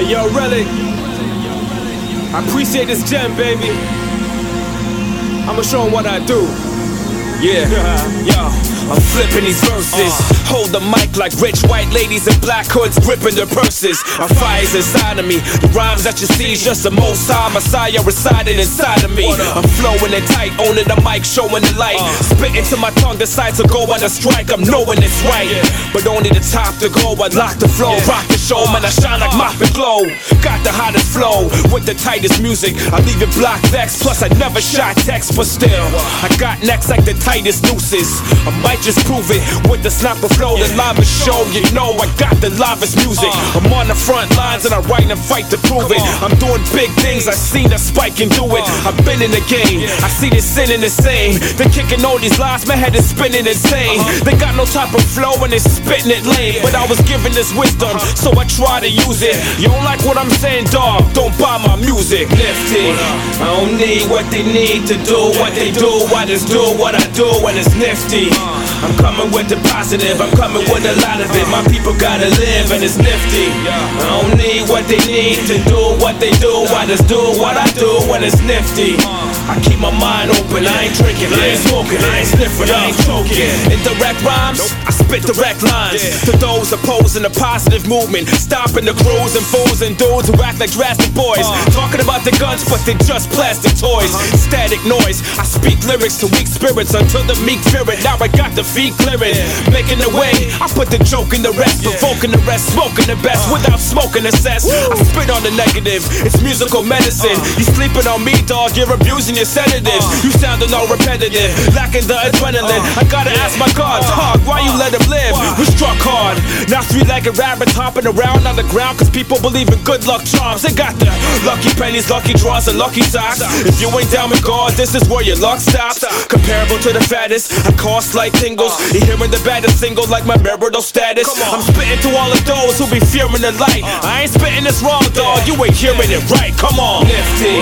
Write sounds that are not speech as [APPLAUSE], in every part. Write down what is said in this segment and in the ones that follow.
Hey yo, Relic. I appreciate this gem, baby. I'ma show show 'em what I do. Yeah, [LAUGHS] yo. I'm flipping these verses. Hold the mic like rich white ladies in black hoods gripping their purses. My fire's inside of me. The rhymes that you see is just the most high Messiah residing inside of me. I'm flowing it tight, owning the mic, showing the light. Spitting till my tongue decides to go on a strike. I'm knowing it's right, but only the top to go. I lock the flow, rock the show, man. I shine like Mop and Glo. Got the hottest flow with the tightest music. I leave it block vex. Plus I never shot text, but still I got necks like the tightest nooses. I might just prove it with the snapper flow, the lava show. You know I got the livest music. I'm on the front lines and I write and fight to prove it. I'm doing big things. I seen the spike and do it. I've been in the game. I see the sin in the same. They're kicking all these lies. My head is spinning insane. They got no type of flow and they spitting it lame. But I was given this wisdom, so I try to use it. You don't like what I'm saying, dog? Don't buy my music. Nifty. I don't need what they need to do what they do. I just do what I do when it's nifty. I'm coming with the positive, I'm coming with a lot of it. My people gotta live and it's nifty. I don't need what they need to do what they do. I just do what I do when it's nifty. I keep my mind open, I ain't drinking, I ain't smoking, I ain't sniffing, I ain't choking. Indirect rhymes, I spit direct lines to those opposing the positive movement. Stopping the crews and fools and dudes who act like drastic boys. Uh. Talking about the guns, but they're just plastic toys. Uh-huh. Static noise, I speak lyrics to weak spirits until the meek fear it. Now I got the feet clearing, making the way. I put the joke in the rest, provoking the rest, smoking the best uh. without smoking the cess. I spit on the negative, it's musical medicine. Uh. You sleeping on me, dog, you're abusing your sedatives. You sounding all repetitive, lacking the adrenaline. I gotta ask my God, dog, why you let him live? We struck hard, now three legged rabbits hopping around on the ground, cause people believe in good luck charms. They got the lucky pennies, lucky draws, and lucky socks. If you ain't down with God, this is where your luck stops. Comparable to the fattest, I cost like tingles. You hearing the baddest single like my marital status. I'm spitting to all of those who be fearing the light. I ain't spitting this wrong, dog. You ain't hearing it right. Come on, nifty.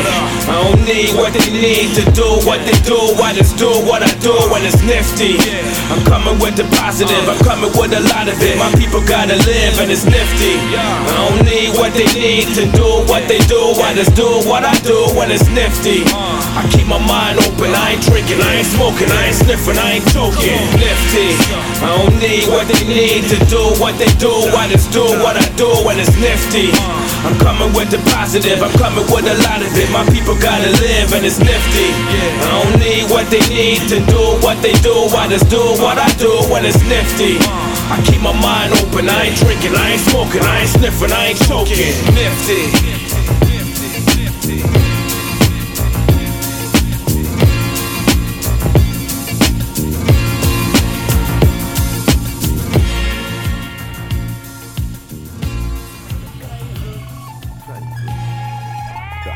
I don't need what they need to do what they do. I just do what I do when it's nifty. I'm coming with the positive. Uh. I'm coming with a lot of it. My people gotta live and it's nifty. I don't need what they need to do what they do. I just do what I do when it's nifty. Uh. I keep my mind open. I ain't drinking. I ain't smoking. I ain't sniffing. I ain't choking. Nifty. I don't need what they need to do what they do. I just do what I do when it's nifty. Uh. I'm coming with the positive. I'm coming with a lot of it. My people gotta live and it's nifty. I don't need what they need to do what they do. I just do what I do when it's nifty. Uh. I keep my mind open. I ain't drinking. I ain't smoking. I ain't sniffing. I ain't choking. Nifty.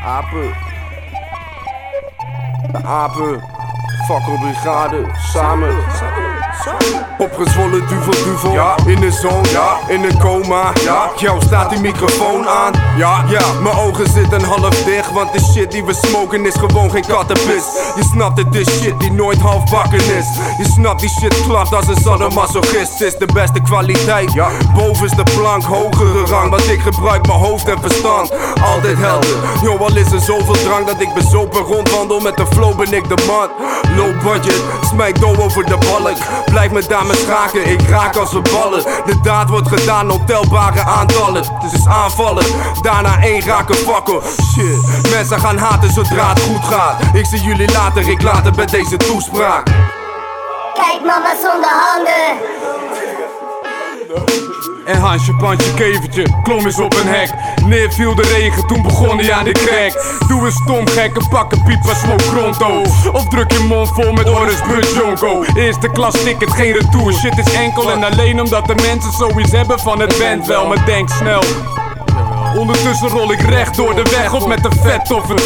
Apen. Apen. Fakkelbrigade. Samen. Opgezwollen duvel duvel. Ja. In de zon. Ja. In een coma. Ja. Jou staat die microfoon aan. Ja. Ja. Mijn ogen zitten half dicht. Want de shit die we smoken is gewoon geen kattenpis. Je snapt het is shit die nooit half bakken is. Je snapt die shit klapt als een sadomasochist. Is de beste kwaliteit. Ja. Bovenste plank. Hogere rang. Want ik gebruik mijn hoofd en verstand. Altijd helder. Yo, al is er zoveel drang dat ik bezopen rondwandel. Met de flow ben ik de man. Low budget. Smijt dough over de balk. Blijf met dames schaken, ik raak als we ballen. De daad wordt gedaan, ontelbare aantallen. Het is aanvallen, daarna één raken fakkel. Shit, mensen gaan haten zodra het goed gaat. Ik zie jullie later, ik later bij deze toespraak. Kijk mama zonder handen. En Hansje, Pansje, Kevertje, klom eens op een hek. Neer viel de regen, toen begon hij aan de crack. Doe een stom gek, een pakken pipa, smoke pronto. Of druk je mond vol met Jonko. Eerste klas ticket, geen retour. Shit is enkel en alleen omdat de mensen zoiets hebben van het band wel. Maar denk snel. Ondertussen rol ik recht door de weg op met de vet of een.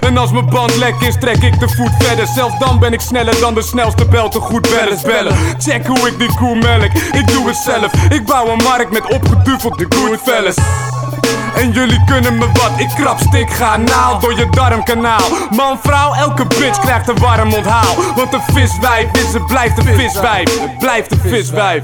En als mijn band lek is, trek ik de voet verder. Zelfs dan ben ik sneller dan de snelste bel te goed bellen. bellen. Check hoe ik die koe melk. Ik doe het zelf. Ik bouw een markt met opgeduvelde goodfellas. En jullie kunnen me wat, ik krap stik naal door je darmkanaal. Man, vrouw, elke bitch krijgt een warm onthaal. Want een viswijf is het blijft een viswijf. Het blijft een viswijf.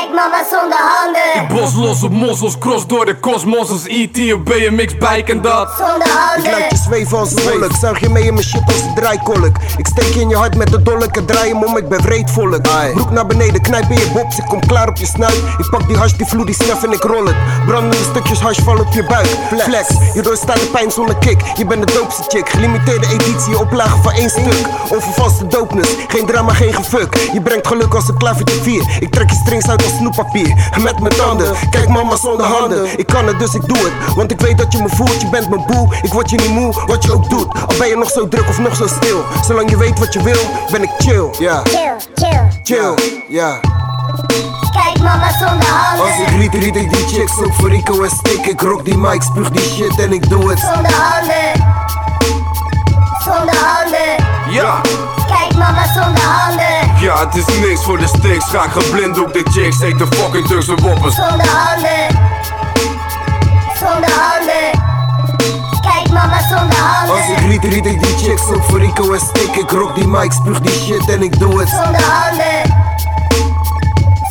Kijk mama zonder handen. Bos los op mossels, cross door de kosmos als E.T. op BMX bike en dat. Zonder Ik laat je handen. zweven als een wolk. Zuig je mee in mijn shit als een draaikolk. Ik steek je in je hart met de dolk. Ik draai hem om, ik ben vreed volk. Broek naar beneden, knijp in je box. Ik kom klaar op je snuit. Ik pak die hash, die vloer, die snef en ik rol het. Brandende stukjes hash vallen op je buik. Flex, je doorstaat de pijn zonder kick. Je bent de doopste chick. Gelimiteerde editie, oplage van één stuk. Onvervalste dopeness, geen drama, geen gefuck. Je brengt geluk als een klavertje 4. Ik trek je strings uit als snoeppapier. Met mijn tanden, kijk mama zonder handen. Ik kan het, dus ik doe het. Want ik weet dat je me voelt, je bent mijn boe. Ik word je niet moe, wat je ook doet. Al ben je nog zo druk of nog zo stil. Zolang je weet wat je wil, ben ik chill. Ja, Chill, chill. chill. Ja. Kijk mama zonder Als ik handen. riet, riet ik die chicks op voor Rico en Stick. Ik rock die mic, spuug die shit en ik doe het. Zonder handen. Zonder handen. Ja, Kijk mama zonder handen. Ja, het is niks voor de sticks. Ga geblinddoek de chicks, eet de fucking Turkse woppers. Zonder handen. Zonder handen. Kijk mama zonder Als ik handen. riet, riet ik die chicks op voor Rico en Stick. Ik rock die mic, spuug die shit en ik doe het. Zonder handen.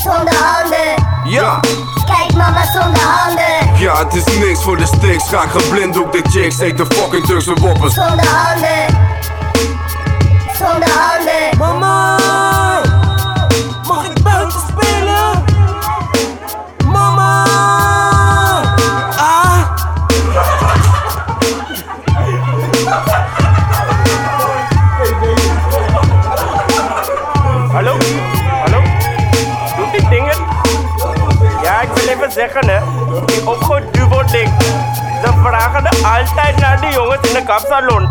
Zonder handen. Ja, Kijk mama zonder handen. ja, het is niks voor de sticks. Ga geblinddoek de chicks, eet de fucking Turkse woppers. Zonder handen. Zonder handen. Mama, de kapsalon.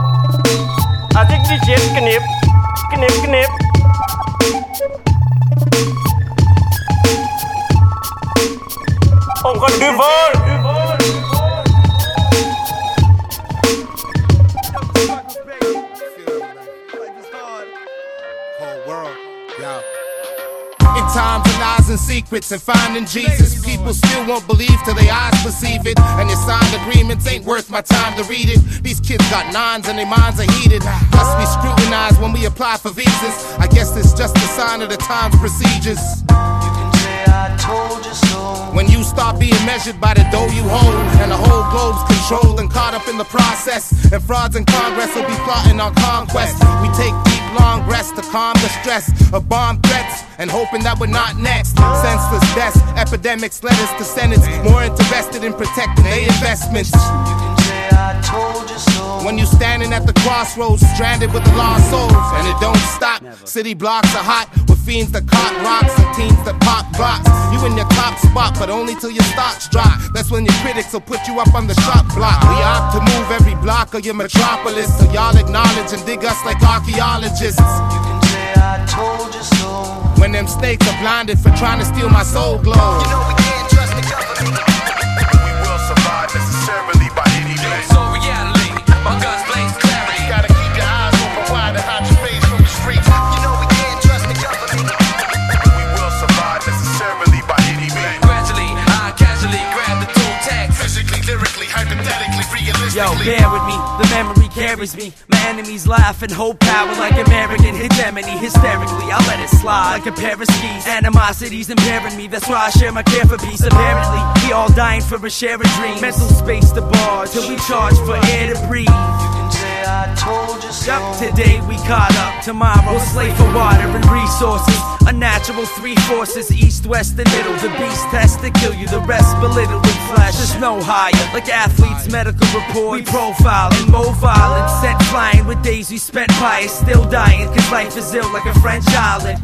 Als ik die shit knip, knip, knip. Opgeduweld! In times of lies and secrets and finding Jesus, people still won't believe till their eyes perceive it. Agreements ain't worth my time to read it. These kids got nines and their minds are heated. Plus, we scrutinize when we apply for visas. I guess it's just a sign of the times procedures. When you start being measured by the dough you hold, and the whole globe's controlled and caught up in the process, and frauds in Congress will be plotting on conquest. We take deep, long breaths to calm the stress of bomb threats and hoping that we're not next. Senseless deaths, epidemics led us to Senates more interested in protecting their investments. When you're standing at the crossroads, stranded with the lost souls, and it don't stop. City blocks are hot with fiends that cock rocks and teens that pop blocks. You in your top spot, but only till your stocks drop. That's when your critics will put you up on the shop block. We opt to move every block of your metropolis, so y'all acknowledge and dig us like archaeologists. You can say I told you so. When them snakes are blinded for trying to steal my soul glow. You know Yo, bear with me, the memory carries me. My enemies laugh and hold power like American hegemony. Hysterically, I let it slide like a pair of skis. Animosity's impairing me, that's why I share my care for peace. Apparently, we all dying for a share of dreams. Mental space to bar till we charge for air to breathe. Yup, today we caught up. Tomorrow we'll slave for water and resources. Unnatural three forces, east, west, and middle. The beast has to kill you, the rest belittle with flash. There's no higher. Like athletes' medical report. We profile mobile and sent flying with days we spent pious, still dying. Cause life is ill like a French island.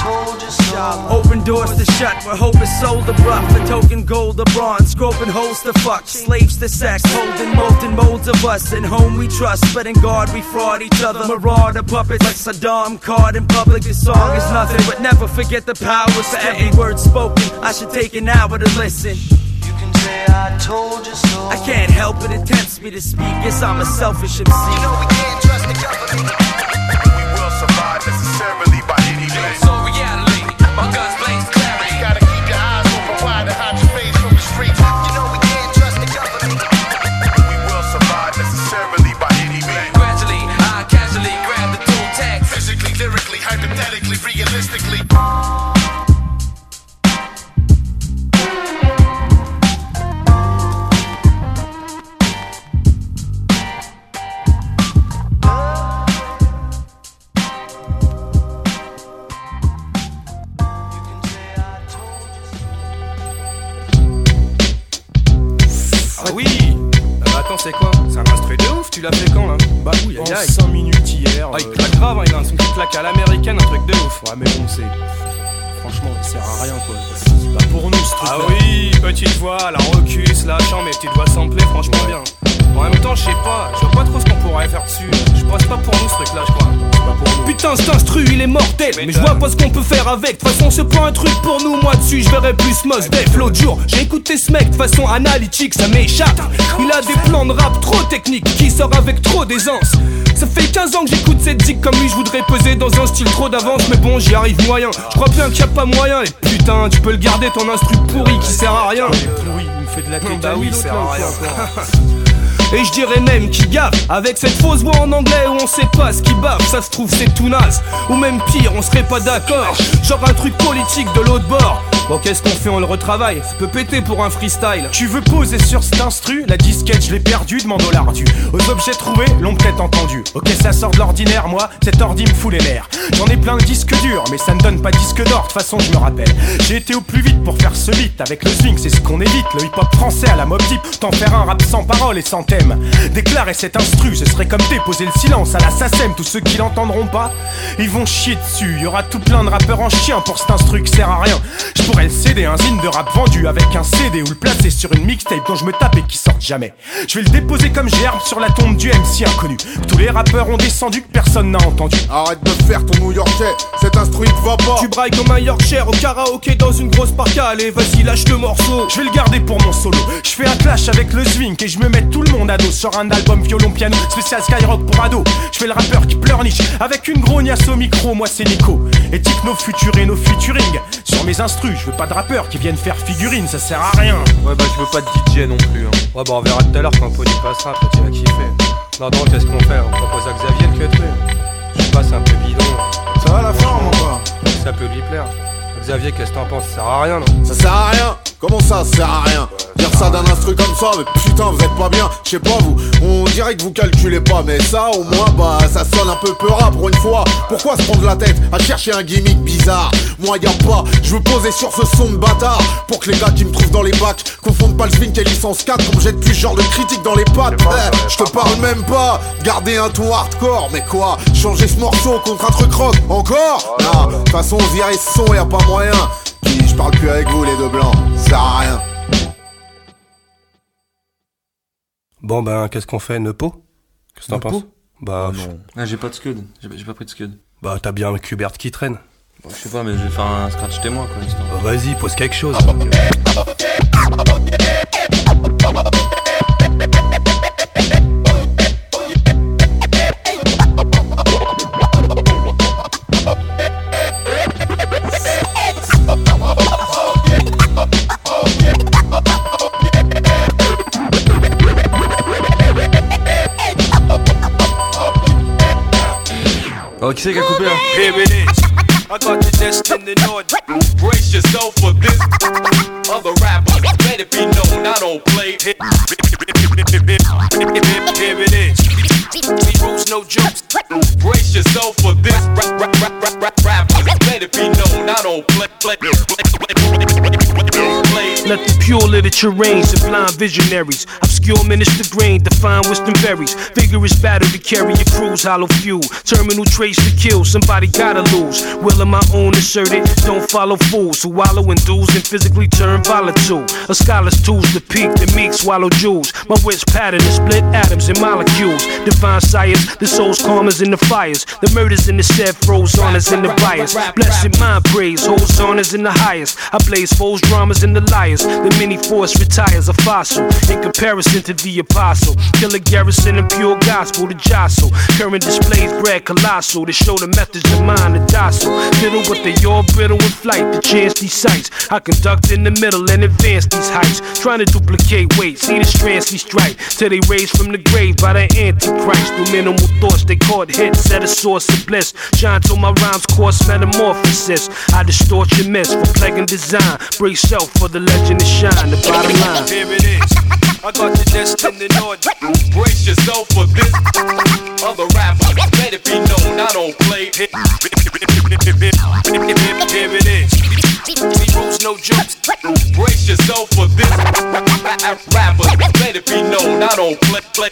Open doors to shut, where hope is sold abrupt. For token gold or bronze, groping holes to fuck, slaves to sex, holding molten molds of us. In home we trust, but in God we fraud each other. Marauder puppets like Saddam, caught in public. This song is nothing, but never forget the power for every word spoken. I should take an hour to listen. You can say I told you so. I can't help it, it tempts me to speak. Yes, I'm a selfish MC. You know we can't trust the government. Petites voix samplées, franchement bien. En même temps, je sais pas, je vois pas trop ce qu'on pourrait faire dessus. Je pense pas pour nous ce truc là, je crois. Putain, cet instru, il est mortel. Mais je vois pas ce qu'on peut faire avec. De toute façon, c'est pas un truc pour nous. Moi, dessus, je verrais plus Mos Def. L'autre jour, j'ai écouté ce mec de façon analytique, ça m'échappe. Il a des plans de rap trop techniques qui sort avec trop d'aisance. Ça fait 15 ans que j'écoute cette zik comme lui, je voudrais peser dans un style trop d'avance. Mais bon, j'y arrive moyen. Je crois bien qu'il y a pas moyen. Et putain, tu peux le garder ton instru pourri qui sert à rien. De la tête. Bah oui, il sert à rien. [LAUGHS] Et je dirais même qu'il gaffe. Avec cette fausse voix en anglais où on sait pas ce qui baffe Ça se trouve c'est tout naze. Ou même pire on serait pas d'accord. Genre un truc politique de l'autre bord. Bon qu'est-ce qu'on fait? On le retravaille. Ça peut péter pour un freestyle. Tu veux poser sur cet instru? La disquette je l'ai perdu, demande au lardu. Aux objets trouvés, l'ont peut-être entendu Ok ça sort de l'ordinaire, moi. Cet ordi me fout les nerfs. J'en ai plein de disques durs, mais ça ne donne pas disque d'or, de toute façon je me rappelle. J'ai été au plus vite pour faire ce beat. Avec le swing c'est ce qu'on évite, le hip-hop français à la mob deep T'en faire un rap sans parole et sans Déclarer cet instru, ce serait comme déposer le silence à la SACEM Tous ceux qui l'entendront pas, ils vont chier dessus. Y aura tout plein de rappeurs en chien pour cet instru qui sert à rien. Je pourrais le céder, un zine de rap vendu avec un CD Ou le placer sur une mixtape dont je me tape et qui sorte jamais. Je vais le déposer comme gerbe sur la tombe du MC inconnu. Tous les rappeurs ont descendu que personne n'a entendu. Arrête de faire ton New Yorkais, cet instru te va pas. Tu brailles comme un Yorkshire au karaoké dans une grosse parka Allez vas-y lâche le morceau. Je vais le garder pour mon solo. Je fais un clash avec le swing et je me mets tout le monde dos sur un album violon piano spécial Skyrock pour ado. Je fais le rappeur qui pleurniche avec une grognasse au micro. Moi c'est Nico. Et nos futurs et nos futuring. Sur mes instrus, je veux pas de rappeurs qui viennent faire figurine, ça sert à rien. Ouais, bah je veux pas de DJ non plus. Hein. Ouais, bah on verra tout à l'heure quand Pony passera, peut-être il va kiffer. Non, non, qu'est-ce qu'on fait? On propose à Xavier le QET. Je sais pas, c'est un peu bidon. Ça va la forme encore Ça peut lui plaire. Xavier, qu'est-ce que t'en penses? Ça sert à rien, non? Ça sert à rien Comment ça, ça sert à rien? Dire ça d'un instru comme ça, mais putain, vous êtes pas bien. Je sais pas, vous, on dirait que vous calculez pas, mais ça, au moins, bah, ça sonne un peu peura pour une fois. Pourquoi se prendre la tête à chercher un gimmick bizarre? Moi, y a pas, je veux poser sur ce son de bâtard pour que les gars qui me trouvent dans les bacs confondent pas le swing et licence 4 comme jette plus genre de critique dans les pattes. Eh, je te parle même pas. Garder un ton hardcore, mais quoi? Changer ce morceau contre un truc rock Encore? Non, de toute façon, on dirait ce son, y a pas moyen. Je parle plus avec vous, les deux blancs. Ça sert à rien. Bon ben, qu'est-ce qu'on fait, Nepo Qu'est-ce que t'en penses? Bah, non. Ah, j'ai pas de scud. J'ai pas pris de scud. bah t'as bien un Kubert qui traîne. Bon, je sais pas, mais je vais faire un scratch témoin quoi. Bah, Vas-y, pose quelque chose. Oh, qui c'est qui a coupé là. I got you destined in order. Brace yourself for this. Other rappers, let it be known I don't play. Here it is. We rules, no jokes. Brace yourself for this. Rap, rap, rap, rap, rap, rappers, let it be known I don't play. play, play, play, play. Let the pure literature reign, sublime visionaries. Obscure minister grain, define wisdom berries. Vigorous battle to carry your crews, hollow fuel. Terminal trace to kill, somebody gotta lose. Will of my own asserted, don't follow fools who wallow in dues and physically turn volatile. A scholar's tools to peak, the meek swallow jewels. My wit's pattern is split atoms and molecules. Divine science, the soul's karmas in the fires. The murders in the set froze on in the bias. Blessed mind praise, holds on us in the highest. I blaze foes, dramas, and the liars. The mini force retires a fossil in comparison to the apostle. Killer garrison and pure gospel to jostle. Current displays bred colossal to show the methods of mine are docile. Little but they all brittle in flight to chance these sights. I conduct in the middle and advance these heights. Trying to duplicate weight, see the strands we strike. Till they raise from the grave by the Antichrist. Through minimal thoughts, they caught hits at a source of bliss. Shine till my rhymes course metamorphosis. I distort your miss for plague and design. Brace self for the legend to shine. The bottom line. Here it is. I got you destined in order. Brace yourself for this. Other rappers, let it be known I don't play. Here it is. We rules, no jokes. Brace yourself for this. Rappers, let it be known, I don't play, play,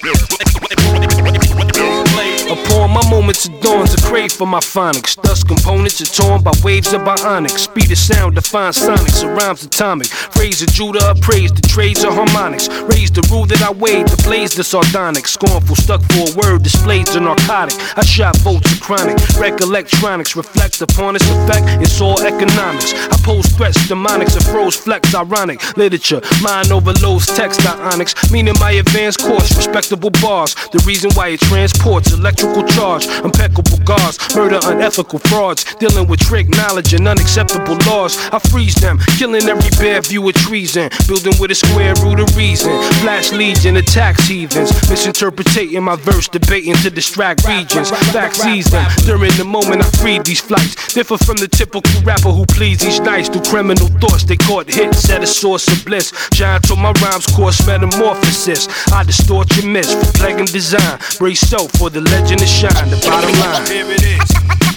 Upon my moments of dawns, a crave for my phonics. Thus, components are torn by waves of bionics. Speed of sound defines sonics, a rhymes atomic. Phrase of Judah, praise the trades of harmonics. Raise the rule that I weighed, the blaze the sardonic. Scornful, stuck for a word, displays the narcotic. I shot bolts of chronic. Wreck electronics, reflect upon its effect, it's all economics. I pose threats, demonics, a froze flex, ironic. Literature, mind overloads, text, ionics. Meaning my advanced course, respectable bars. The reason why it transports electrical charge, impeccable guards, murder, unethical frauds. Dealing with trick knowledge and unacceptable laws. I freeze them, killing every bare view of treason. Building with a square root of reason. Flash legion, attacks heathens. Misinterpreting my verse, debating to distract regions. Seize them. During the moment I freed these flights. Differ from the typical rapper who pleads each night through criminal thoughts. They caught hits at a source of bliss. Giant to my rhymes course metamorphosis. I distort your miss for plague and design. Brace so for the legend to shine. The bottom line. Here it is.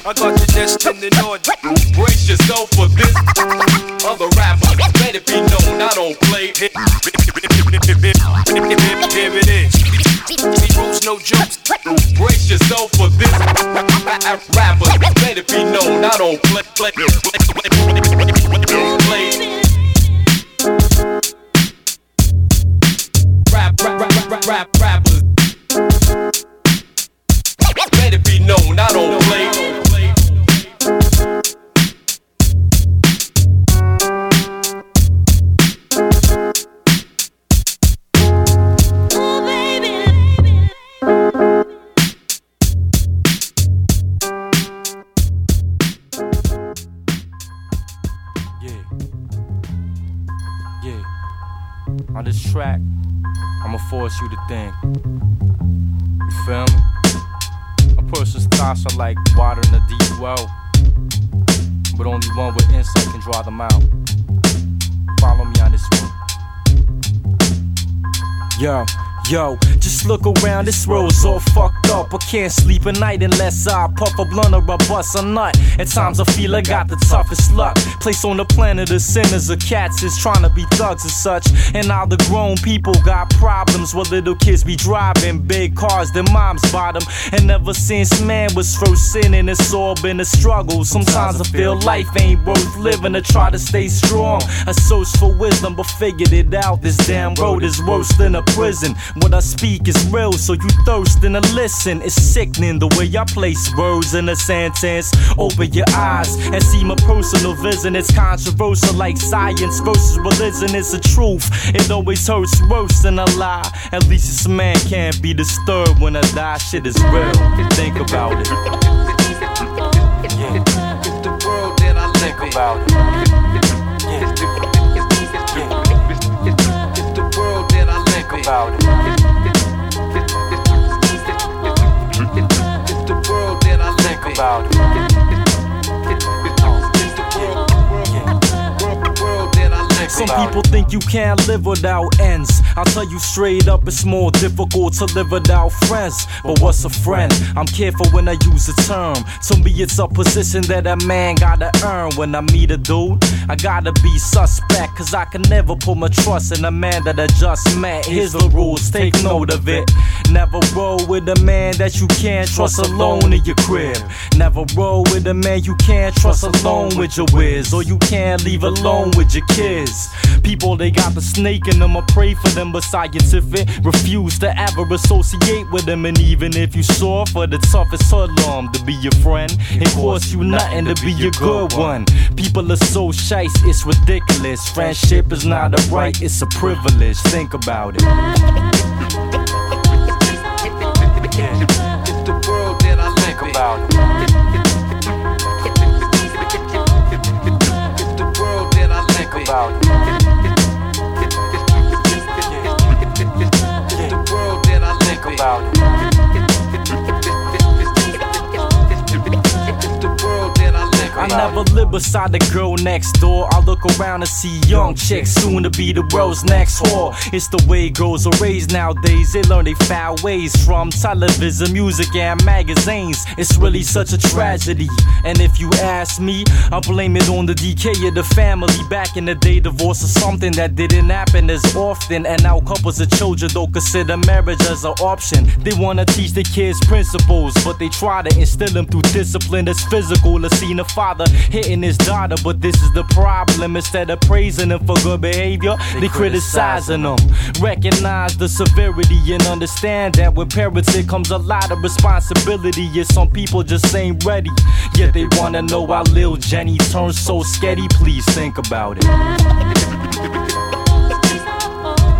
I got the destined in order. Brace yourself for this. Other rappers, let it be known, I don't play. Here it is. No jokes. Brace yourself for this. Rappers, let it be known, I don't play. play, play. Rap, rap, rap, rap, rap, rappers. Let it be known, I don't play. Track, I'ma force you to think. You feel me? A person's thoughts are like water in a deep well. But only one with insight can draw them out. Follow me on this one. Yo, yo, just look around, this road's all fucked up. I can't sleep at night unless I puff a blunt or I bust a nut. At times I feel I got the toughest luck. Place on the planet of sinners or cats is trying to be thugs and such. And now the grown people got problems while little kids be driving big cars, their moms bought them. And ever since man was first sinning, it's all been a struggle. Sometimes I feel life ain't worth living to try to stay strong. I search for wisdom, but figured it out. This damn road is worse than a prison. What I speak is real, so you thirsting to listen. It's sickening the way I place words in a sentence. Open your eyes and see my personal vision. It's controversial like science versus religion. It's the truth. It always hurts worse than a lie. At least this man can't be disturbed when I die. Shit is real. Think about it. Yeah. It's the world that I live Think about it. About it. It's the world that I live about it. People think you can't live without ends. I'll tell you straight up, it's more difficult to live without friends. But what's a friend? I'm careful when I use the term. To me, it's a position that a man gotta earn. When I meet a dude, I gotta be suspect. Cause I can never put my trust in a man that I just met. Here's the rules, take note of it. Never roll with a man that you can't trust alone in your crib. Never roll with a man you can't trust alone with your whiz. Or you can't leave alone with your kids. People, they got the snake in them. I pray for them, but scientific refuse to ever associate with them. And even if you saw for the toughest hoodlum to be your friend, it costs you nothing to be a good one. People are so shice, it's ridiculous. Friendship is not a right, it's a privilege. Think about it. Never stood beside the girl next door. I look around and see young chicks, soon to be the world's next whore. It's the way girls are raised nowadays. They learn they foul ways from television, music, and magazines. It's really such a tragedy. And if you ask me, I blame it on the decay of the family. Back in the day, divorce is something that didn't happen as often. And now couples of children don't consider marriage as an option. They wanna teach the kids principles, but they try to instill them through discipline that's physical. Let's see the father hitting his daughter, but this is the problem. Instead of praising him for good behavior, they, criticizing them. Recognize the severity and understand that with parents it comes a lot of responsibility. Yeah, some people just ain't ready. Yet they wanna know why Lil Jenny turned so sketty. Please think about it.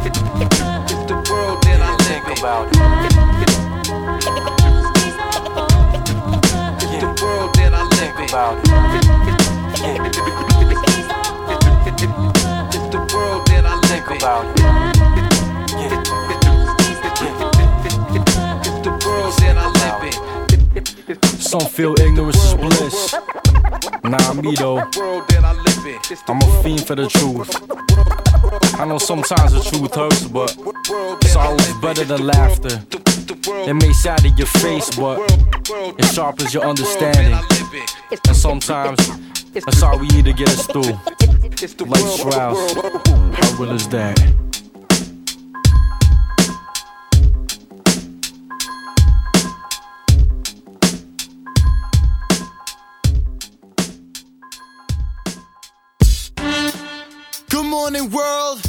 It's the world that I live in. About it. I live. About It's the world that I live in. About It's the world that I live in. Some feel ignorance is bliss. Nah, me though. I live in. It's the I'm a fiend for the truth. I know sometimes the truth hurts, but it's always better than laughter. It may sadden your face, but it sharpens your understanding. And sometimes that's all we need to get us through. Life's trials. How real is that? Good morning, world.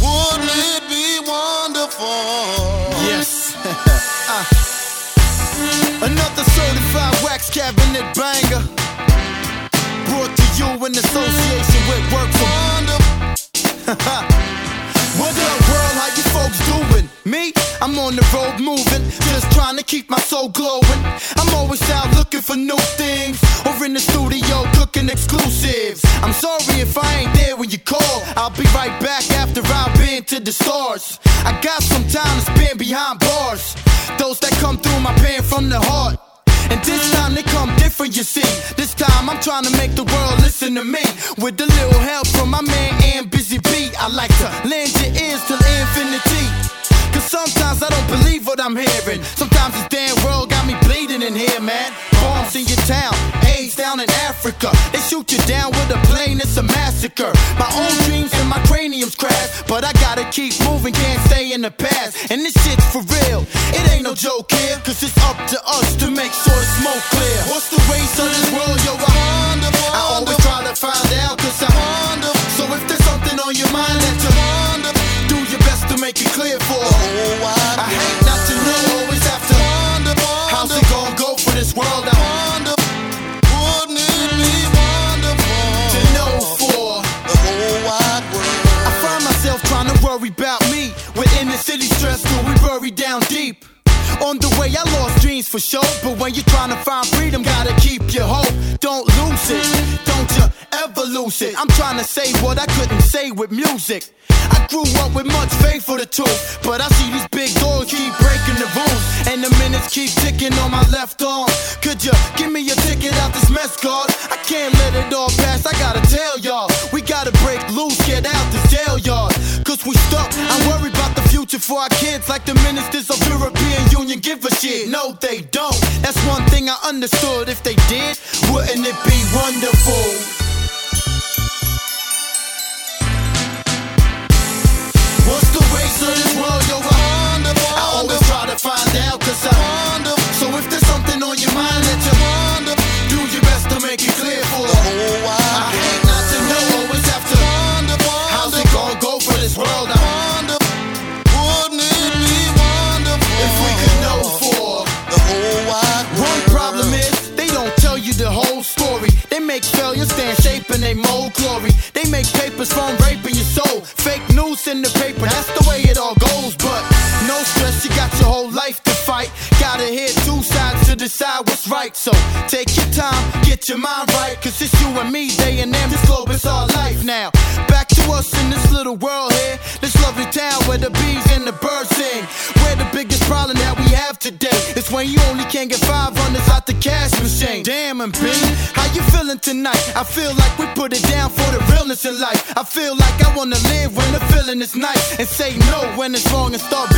Wouldn't it be wonderful? Another certified wax cabinet banger. Brought to you in association with Work for Wonder. [LAUGHS] Doing? Me? I'm on the road moving, just trying to keep my soul glowing. I'm always out looking for new things, or in the studio cooking exclusives. I'm sorry if I ain't there when you call. I'll be right back after I've been to the stars. I got some time to spend behind bars. Those that come through my pen from the heart. And this time they come different, you see. This time I'm trying to make the world listen to me. With a little help from my man and Busy Beat. I like to lend your ears till infinity. Cause sometimes I don't believe what I'm hearing. Sometimes this damn world got me bleeding in here, man. Bombs in your town, AIDS down in Africa. They shoot you down with a plane, it's a massacre. My own dreams and my cranium's crash. But I gotta keep moving, can't stay in the past. And this shit's for real. It ain't no joke here, clear. What's the with music. I grew up with much faith for the truth. But I see these big doors keep breaking the rules. And the minutes keep ticking on my left arm. Could you give me a ticket out this mess, God? I can't let it all pass. I gotta tell y'all. We gotta break loose, get out this jail yard. Cause we stuck. I worry about the future for our kids. Like the ministers of European Union give a shit. No, they don't. That's one thing I understood. If they did, wouldn't it be wonderful? So take your time, get your mind right. Cause it's you and me, day and them. This globe is our life now. Back to us in this little world here. This lovely town where the bees and the birds sing. Where the biggest problem that we have today is when you only can get five runners out the cash machine. Damn, and B, how you feeling tonight? I feel like we put it down for the realness in life. I feel like I wanna live when the feeling is nice and say no when it's wrong and start